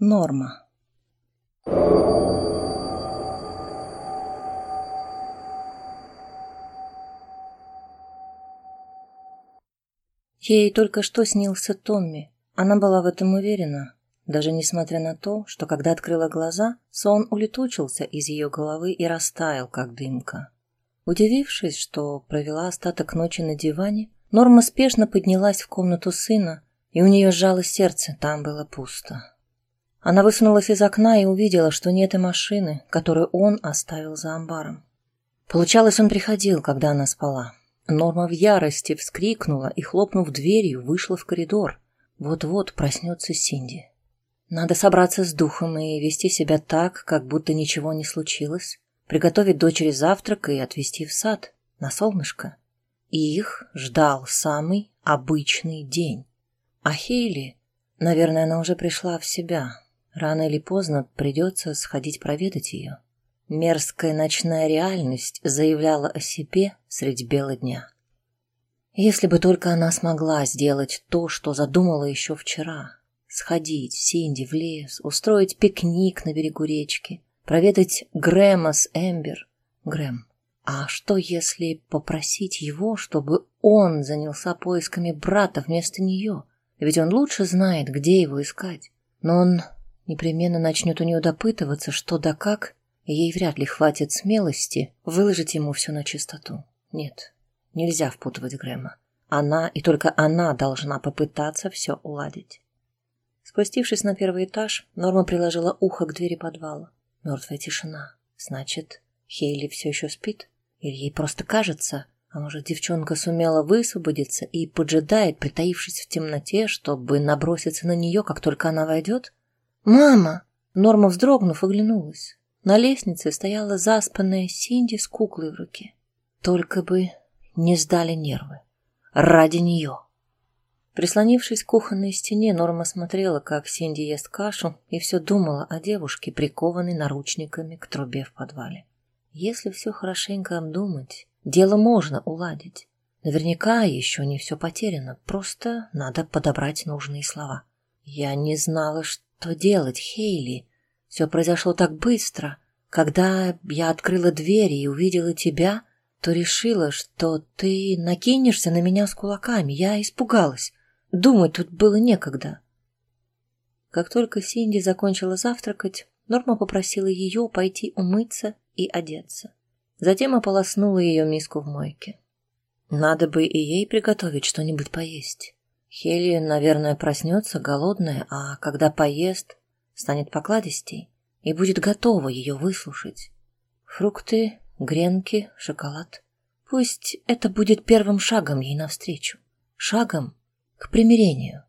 Норма. Ей только что снился Томми. Она была в этом уверена, даже несмотря на то, что когда открыла глаза, сон улетучился из ее головы и растаял, как дымка. Удивившись, что провела остаток ночи на диване, Норма спешно поднялась в комнату сына, и у нее сжалось сердце, там было пусто. Она высунулась из окна и увидела, что нет и машины, которую он оставил за амбаром. Получалось, он приходил, когда она спала. Норма в ярости вскрикнула и, хлопнув дверью, вышла в коридор. Вот-вот проснется Синди. Надо собраться с духом и вести себя так, как будто ничего не случилось, приготовить дочери завтрак и отвезти в сад, на солнышко. И их ждал самый обычный день. А Хейли, наверное, она уже пришла в себя. Рано или поздно придется сходить проведать ее. Мерзкая ночная реальность заявляла о себе средь бела дня. Если бы только она смогла сделать то, что задумала еще вчера. Сходить в Синди в лес, устроить пикник на берегу речки, проведать Грэма с Эмбер. Грэм, а что если попросить его, чтобы он занялся поисками брата вместо нее? Ведь он лучше знает, где его искать. Но он непременно начнет у нее допытываться, что да как, и ей вряд ли хватит смелости выложить ему все на чистоту. Нет, нельзя впутывать Грэма. Она и только она должна попытаться все уладить. Спустившись на первый этаж, Норма приложила ухо к двери подвала. Мертвая тишина. Значит, Хейли все еще спит? Или ей просто кажется? А может, девчонка сумела высвободиться и поджидает, притаившись в темноте, чтобы наброситься на нее, как только она войдет? «Мама!» Норма, вздрогнув, оглянулась. На лестнице стояла заспанная Синди с куклой в руке. Только бы не сдали нервы. Ради нее. Прислонившись к кухонной стене, Норма смотрела, как Синди ест кашу, и все думала о девушке, прикованной наручниками к трубе в подвале. Если все хорошенько обдумать, дело можно уладить. Наверняка еще не все потеряно, просто надо подобрать нужные слова. Я не знала, что что делать, Хейли? Все произошло так быстро. Когда я открыла дверь и увидела тебя, то решила, что ты накинешься на меня с кулаками. Я испугалась. Думать тут было некогда. Как только Синди закончила завтракать, Норма попросила ее пойти умыться и одеться. Затем ополоснула ее миску в мойке. Надо бы и ей приготовить что-нибудь поесть. Хелия, наверное, проснется голодная, а когда поест, станет покладистей и будет готова ее выслушать. Фрукты, гренки, шоколад. Пусть это будет первым шагом ей навстречу, шагом к примирению.